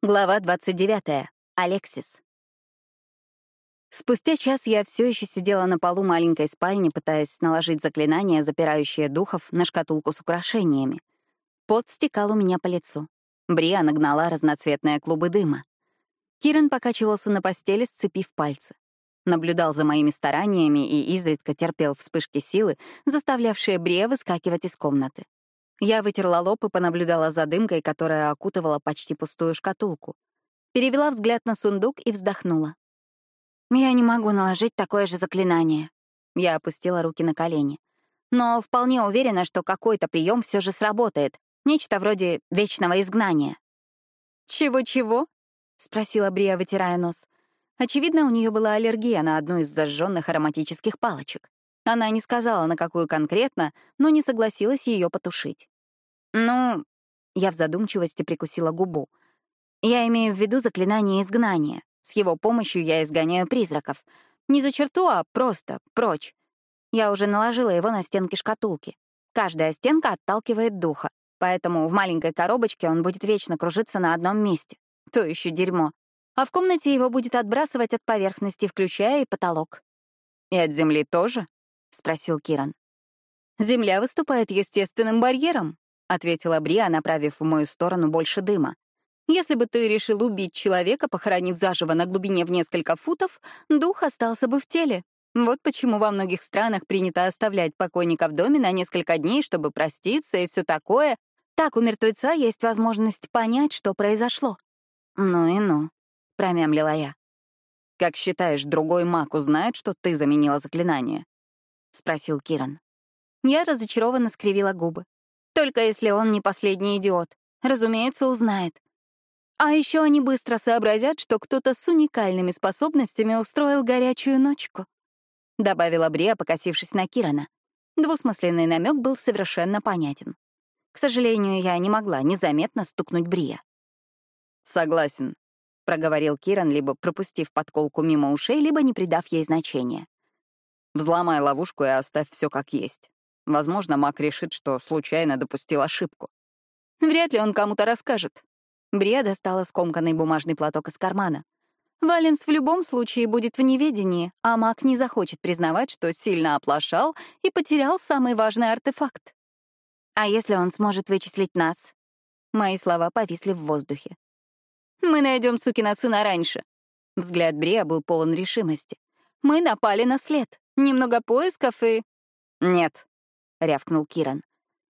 Глава 29. Алексис. Спустя час я все еще сидела на полу маленькой спальни, пытаясь наложить заклинание, запирающее духов, на шкатулку с украшениями. Пот стекал у меня по лицу. Брия нагнала разноцветные клубы дыма. Киран покачивался на постели, сцепив пальцы. Наблюдал за моими стараниями и изредка терпел вспышки силы, заставлявшие Брия выскакивать из комнаты. Я вытерла лоб и понаблюдала за дымкой, которая окутывала почти пустую шкатулку. Перевела взгляд на сундук и вздохнула. «Я не могу наложить такое же заклинание». Я опустила руки на колени. «Но вполне уверена, что какой-то прием все же сработает. Нечто вроде вечного изгнания». «Чего-чего?» — спросила Брия, вытирая нос. Очевидно, у нее была аллергия на одну из зажженных ароматических палочек. Она не сказала, на какую конкретно, но не согласилась ее потушить. «Ну...» — я в задумчивости прикусила губу. «Я имею в виду заклинание изгнания. С его помощью я изгоняю призраков. Не за черту, а просто прочь. Я уже наложила его на стенки шкатулки. Каждая стенка отталкивает духа, поэтому в маленькой коробочке он будет вечно кружиться на одном месте. То еще дерьмо. А в комнате его будет отбрасывать от поверхности, включая и потолок. И от земли тоже? — спросил Киран. «Земля выступает естественным барьером», — ответила Брия, направив в мою сторону больше дыма. «Если бы ты решил убить человека, похоронив заживо на глубине в несколько футов, дух остался бы в теле. Вот почему во многих странах принято оставлять покойника в доме на несколько дней, чтобы проститься и все такое. Так у мертвеца есть возможность понять, что произошло». «Ну и ну», — промямлила я. «Как считаешь, другой маг узнает, что ты заменила заклинание?» — спросил Киран. Я разочарованно скривила губы. Только если он не последний идиот. Разумеется, узнает. А еще они быстро сообразят, что кто-то с уникальными способностями устроил горячую ночку. Добавила Брия, покосившись на Кирана. Двусмысленный намек был совершенно понятен. К сожалению, я не могла незаметно стукнуть Брия. «Согласен», — проговорил Киран, либо пропустив подколку мимо ушей, либо не придав ей значения. Взломай ловушку и оставь все как есть. Возможно, маг решит, что случайно допустил ошибку. Вряд ли он кому-то расскажет. Брия достала скомканный бумажный платок из кармана. Валенс в любом случае будет в неведении, а маг не захочет признавать, что сильно оплошал и потерял самый важный артефакт. А если он сможет вычислить нас? Мои слова повисли в воздухе. Мы найдем сукина сына раньше. Взгляд Брия был полон решимости. Мы напали на след. Немного поисков и... Нет, — рявкнул Киран.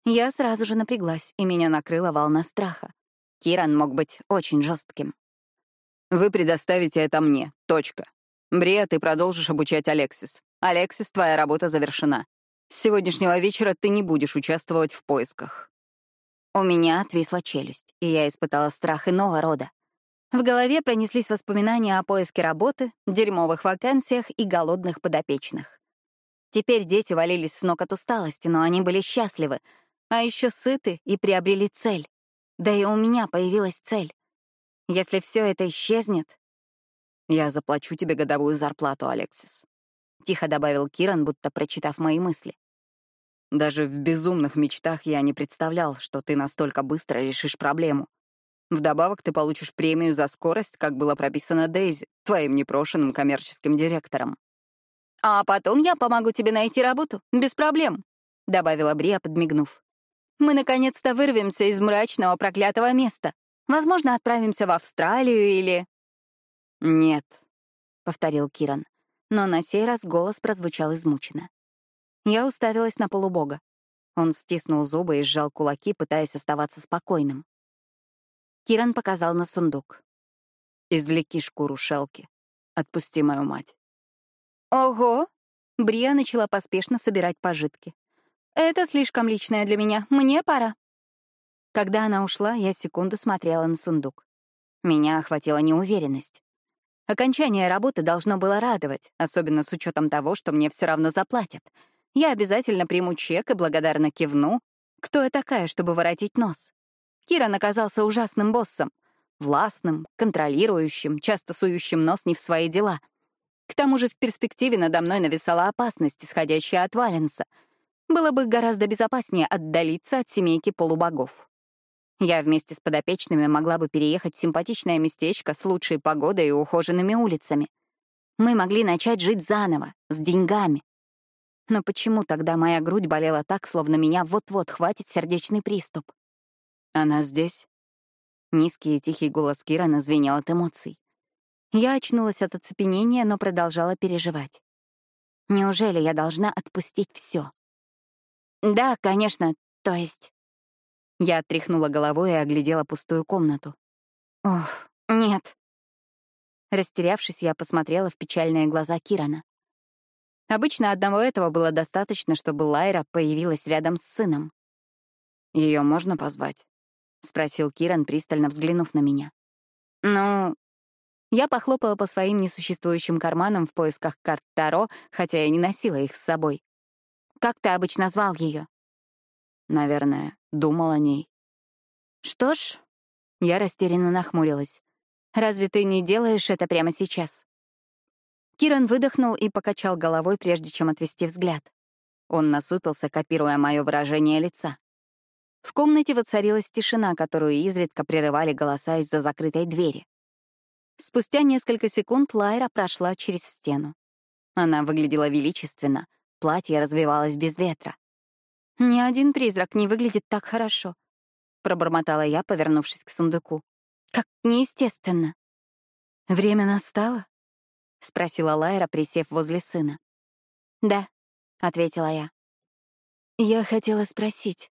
Я сразу же напряглась, и меня накрыла волна страха. Киран мог быть очень жестким. «Вы предоставите это мне. Точка. Брия, ты продолжишь обучать Алексис. Алексис, твоя работа завершена. С сегодняшнего вечера ты не будешь участвовать в поисках». У меня отвисла челюсть, и я испытала страх иного рода. В голове пронеслись воспоминания о поиске работы, дерьмовых вакансиях и голодных подопечных. Теперь дети валились с ног от усталости, но они были счастливы, а еще сыты и приобрели цель. Да и у меня появилась цель. Если все это исчезнет... «Я заплачу тебе годовую зарплату, Алексис», — тихо добавил Киран, будто прочитав мои мысли. «Даже в безумных мечтах я не представлял, что ты настолько быстро решишь проблему. Вдобавок ты получишь премию за скорость, как было прописано Дейзи, твоим непрошенным коммерческим директором. «А потом я помогу тебе найти работу, без проблем», — добавила Брия, подмигнув. «Мы наконец-то вырвемся из мрачного проклятого места. Возможно, отправимся в Австралию или...» «Нет», — повторил Киран, но на сей раз голос прозвучал измученно. Я уставилась на полубога. Он стиснул зубы и сжал кулаки, пытаясь оставаться спокойным. Киран показал на сундук. «Извлеки шкуру Шелки. Отпусти мою мать». «Ого!» — Брия начала поспешно собирать пожитки. «Это слишком личное для меня. Мне пора». Когда она ушла, я секунду смотрела на сундук. Меня охватила неуверенность. Окончание работы должно было радовать, особенно с учетом того, что мне все равно заплатят. Я обязательно приму чек и благодарно кивну. Кто я такая, чтобы воротить нос? Киран оказался ужасным боссом. Властным, контролирующим, часто сующим нос не в свои дела. К тому же в перспективе надо мной нависала опасность, исходящая от Валенса. Было бы гораздо безопаснее отдалиться от семейки полубогов. Я вместе с подопечными могла бы переехать в симпатичное местечко с лучшей погодой и ухоженными улицами. Мы могли начать жить заново, с деньгами. Но почему тогда моя грудь болела так, словно меня вот-вот хватит сердечный приступ? Она здесь? Низкий и тихий голос Кира звенел от эмоций. Я очнулась от оцепенения, но продолжала переживать. Неужели я должна отпустить все? Да, конечно, то есть... Я отряхнула головой и оглядела пустую комнату. Ох, нет. Растерявшись, я посмотрела в печальные глаза Кирана. Обычно одного этого было достаточно, чтобы Лайра появилась рядом с сыном. Ее можно позвать? — спросил Киран, пристально взглянув на меня. «Ну...» Я похлопала по своим несуществующим карманам в поисках карт Таро, хотя я не носила их с собой. «Как ты обычно звал ее? «Наверное, думал о ней». «Что ж...» Я растерянно нахмурилась. «Разве ты не делаешь это прямо сейчас?» Киран выдохнул и покачал головой, прежде чем отвести взгляд. Он насупился, копируя мое выражение лица. В комнате воцарилась тишина, которую изредка прерывали голоса из-за закрытой двери. Спустя несколько секунд Лайра прошла через стену. Она выглядела величественно, платье развивалось без ветра. «Ни один призрак не выглядит так хорошо», — пробормотала я, повернувшись к сундуку. «Как неестественно». «Время настало?» — спросила Лайра, присев возле сына. «Да», — ответила я. «Я хотела спросить,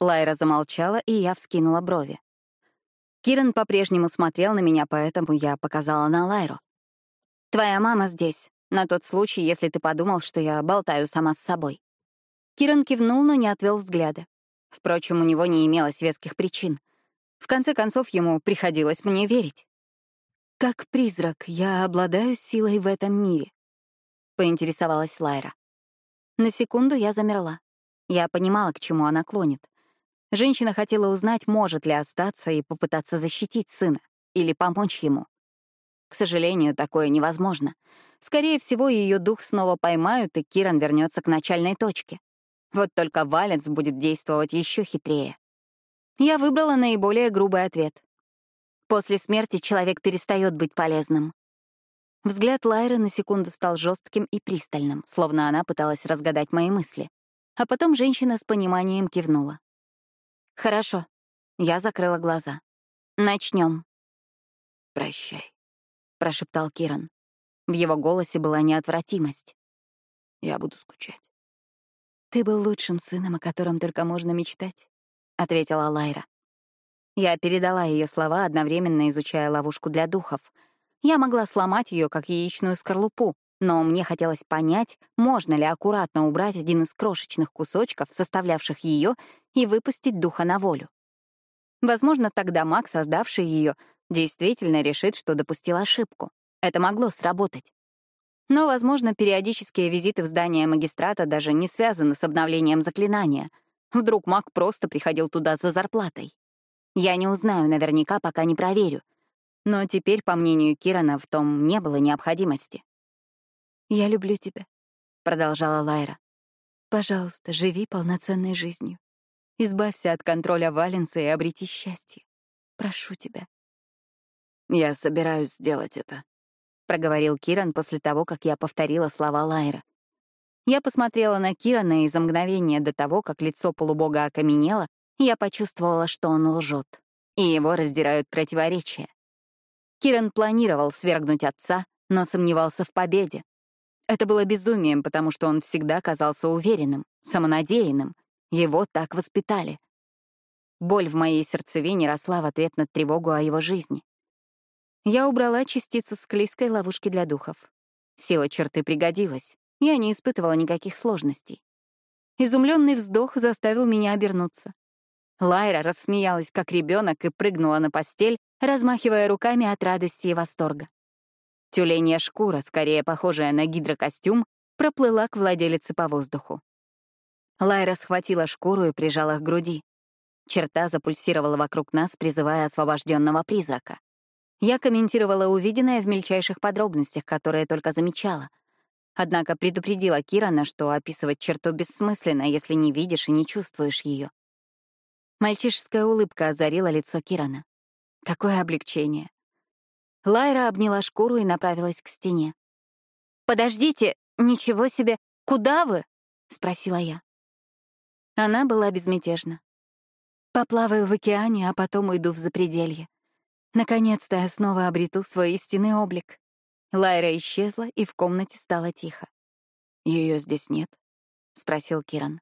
Лайра замолчала, и я вскинула брови. Киран по-прежнему смотрел на меня, поэтому я показала на Лайру. «Твоя мама здесь, на тот случай, если ты подумал, что я болтаю сама с собой». Киран кивнул, но не отвел взгляда. Впрочем, у него не имелось веских причин. В конце концов, ему приходилось мне верить. «Как призрак, я обладаю силой в этом мире», — поинтересовалась Лайра. На секунду я замерла. Я понимала, к чему она клонит. Женщина хотела узнать, может ли остаться и попытаться защитить сына или помочь ему. К сожалению, такое невозможно. Скорее всего, ее дух снова поймают, и Киран вернется к начальной точке. Вот только Валенс будет действовать еще хитрее. Я выбрала наиболее грубый ответ. После смерти человек перестает быть полезным. Взгляд Лайры на секунду стал жестким и пристальным, словно она пыталась разгадать мои мысли. А потом женщина с пониманием кивнула. «Хорошо». Я закрыла глаза. Начнем. «Прощай», — прошептал Киран. В его голосе была неотвратимость. «Я буду скучать». «Ты был лучшим сыном, о котором только можно мечтать», — ответила Лайра. Я передала ее слова, одновременно изучая ловушку для духов. Я могла сломать ее, как яичную скорлупу, но мне хотелось понять, можно ли аккуратно убрать один из крошечных кусочков, составлявших ее, и выпустить духа на волю. Возможно, тогда маг, создавший ее, действительно решит, что допустил ошибку. Это могло сработать. Но, возможно, периодические визиты в здание магистрата даже не связаны с обновлением заклинания. Вдруг маг просто приходил туда за зарплатой. Я не узнаю наверняка, пока не проверю. Но теперь, по мнению Кирана, в том не было необходимости. «Я люблю тебя», — продолжала Лайра. «Пожалуйста, живи полноценной жизнью. Избавься от контроля Валенса и обрети счастье. Прошу тебя». «Я собираюсь сделать это», — проговорил Киран после того, как я повторила слова Лайра. Я посмотрела на Кирана, и за мгновение до того, как лицо полубога окаменело, я почувствовала, что он лжет, и его раздирают противоречия. Киран планировал свергнуть отца, но сомневался в победе. Это было безумием, потому что он всегда казался уверенным, самонадеянным. Его так воспитали. Боль в моей сердцевине росла в ответ на тревогу о его жизни. Я убрала частицу склизкой ловушки для духов. Сила черты пригодилась. Я не испытывала никаких сложностей. Изумленный вздох заставил меня обернуться. Лайра рассмеялась, как ребенок, и прыгнула на постель, размахивая руками от радости и восторга. Тюленья шкура, скорее похожая на гидрокостюм, проплыла к владелице по воздуху. Лайра схватила шкуру и прижала к груди. Черта запульсировала вокруг нас, призывая освобожденного призрака. Я комментировала увиденное в мельчайших подробностях, которые только замечала. Однако предупредила Кирана, что описывать черту бессмысленно, если не видишь и не чувствуешь ее. Мальчишеская улыбка озарила лицо Кирана. Какое облегчение. Лайра обняла шкуру и направилась к стене. «Подождите, ничего себе! Куда вы?» — спросила я. Она была безмятежна. «Поплаваю в океане, а потом уйду в запределье. Наконец-то я снова обрету свой истинный облик». Лайра исчезла, и в комнате стало тихо. Ее здесь нет?» — спросил Киран.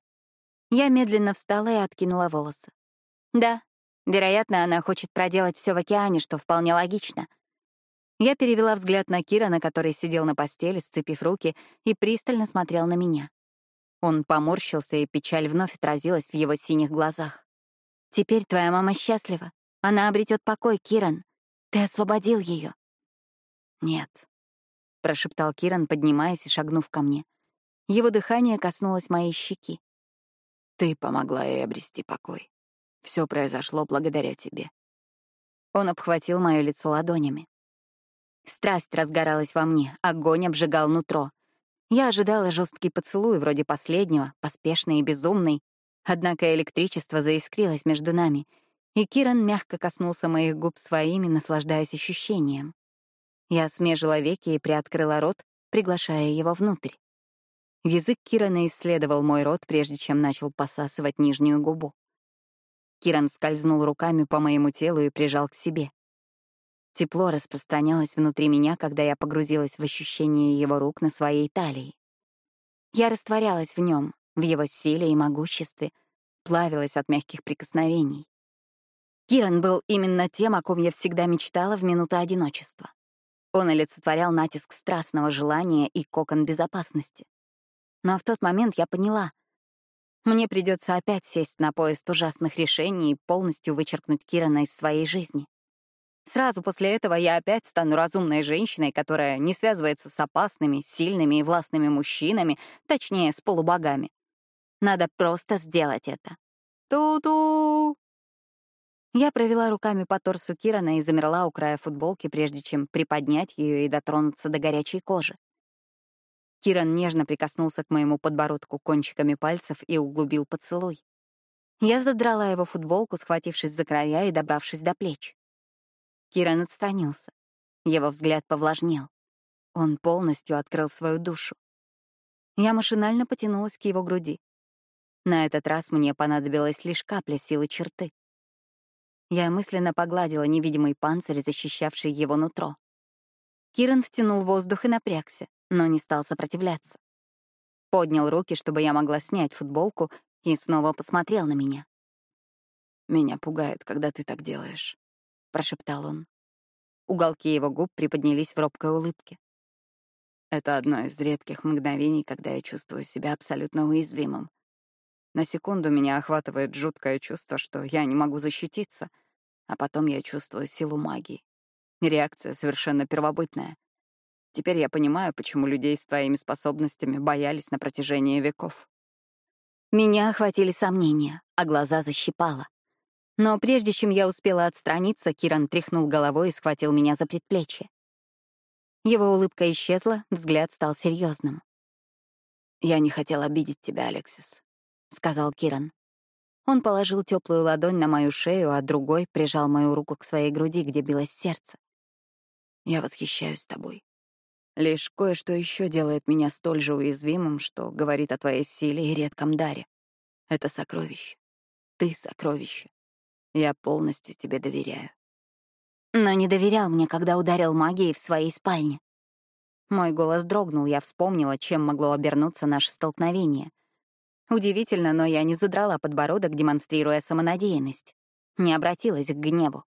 Я медленно встала и откинула волосы. «Да, вероятно, она хочет проделать все в океане, что вполне логично. Я перевела взгляд на Кира, на который сидел на постели, сцепив руки, и пристально смотрел на меня. Он поморщился, и печаль вновь отразилась в его синих глазах. «Теперь твоя мама счастлива. Она обретет покой, Киран. Ты освободил ее. «Нет», — прошептал Киран, поднимаясь и шагнув ко мне. Его дыхание коснулось моей щеки. «Ты помогла ей обрести покой. Все произошло благодаря тебе». Он обхватил мое лицо ладонями. Страсть разгоралась во мне, огонь обжигал нутро. Я ожидала жесткий поцелуй, вроде последнего, поспешный и безумный. Однако электричество заискрилось между нами, и Киран мягко коснулся моих губ своими, наслаждаясь ощущением. Я смежила веки и приоткрыла рот, приглашая его внутрь. Язык Кирана исследовал мой рот, прежде чем начал посасывать нижнюю губу. Киран скользнул руками по моему телу и прижал к себе. Тепло распространялось внутри меня, когда я погрузилась в ощущение его рук на своей талии. Я растворялась в нем, в его силе и могуществе, плавилась от мягких прикосновений. Киран был именно тем, о ком я всегда мечтала в минуты одиночества. Он олицетворял натиск страстного желания и кокон безопасности. Но в тот момент я поняла. Мне придется опять сесть на поезд ужасных решений и полностью вычеркнуть Кирана из своей жизни. Сразу после этого я опять стану разумной женщиной, которая не связывается с опасными, сильными и властными мужчинами, точнее, с полубогами. Надо просто сделать это. Ту-ту! Я провела руками по торсу Кирана и замерла у края футболки, прежде чем приподнять ее и дотронуться до горячей кожи. Киран нежно прикоснулся к моему подбородку кончиками пальцев и углубил поцелуй. Я задрала его футболку, схватившись за края и добравшись до плеч. Киран отстранился. Его взгляд повлажнел. Он полностью открыл свою душу. Я машинально потянулась к его груди. На этот раз мне понадобилась лишь капля силы черты. Я мысленно погладила невидимый панцирь, защищавший его нутро. Киран втянул воздух и напрягся, но не стал сопротивляться. Поднял руки, чтобы я могла снять футболку, и снова посмотрел на меня. «Меня пугает, когда ты так делаешь», прошептал он. Уголки его губ приподнялись в робкой улыбке. Это одно из редких мгновений, когда я чувствую себя абсолютно уязвимым. На секунду меня охватывает жуткое чувство, что я не могу защититься, а потом я чувствую силу магии. Реакция совершенно первобытная. Теперь я понимаю, почему людей с твоими способностями боялись на протяжении веков. Меня охватили сомнения, а глаза защипало. Но прежде чем я успела отстраниться, Киран тряхнул головой и схватил меня за предплечье. Его улыбка исчезла, взгляд стал серьезным. «Я не хотел обидеть тебя, Алексис», — сказал Киран. Он положил теплую ладонь на мою шею, а другой прижал мою руку к своей груди, где билось сердце. «Я восхищаюсь тобой. Лишь кое-что еще делает меня столь же уязвимым, что говорит о твоей силе и редком даре. Это сокровище. Ты — сокровище. Я полностью тебе доверяю. Но не доверял мне, когда ударил магией в своей спальне. Мой голос дрогнул, я вспомнила, чем могло обернуться наше столкновение. Удивительно, но я не задрала подбородок, демонстрируя самонадеянность. Не обратилась к гневу.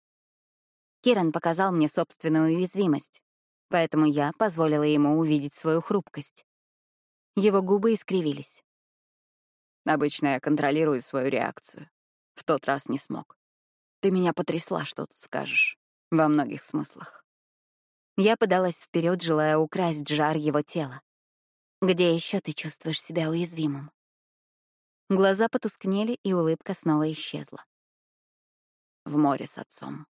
Киран показал мне собственную уязвимость, поэтому я позволила ему увидеть свою хрупкость. Его губы искривились. Обычно я контролирую свою реакцию. В тот раз не смог. Ты меня потрясла, что тут скажешь. Во многих смыслах. Я подалась вперед, желая украсть жар его тела. Где еще ты чувствуешь себя уязвимым? Глаза потускнели, и улыбка снова исчезла. В море с отцом.